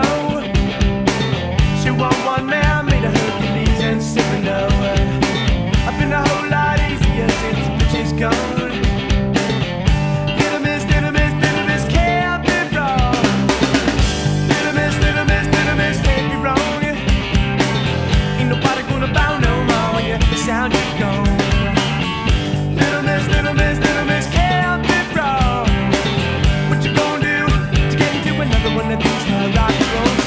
know Rock I go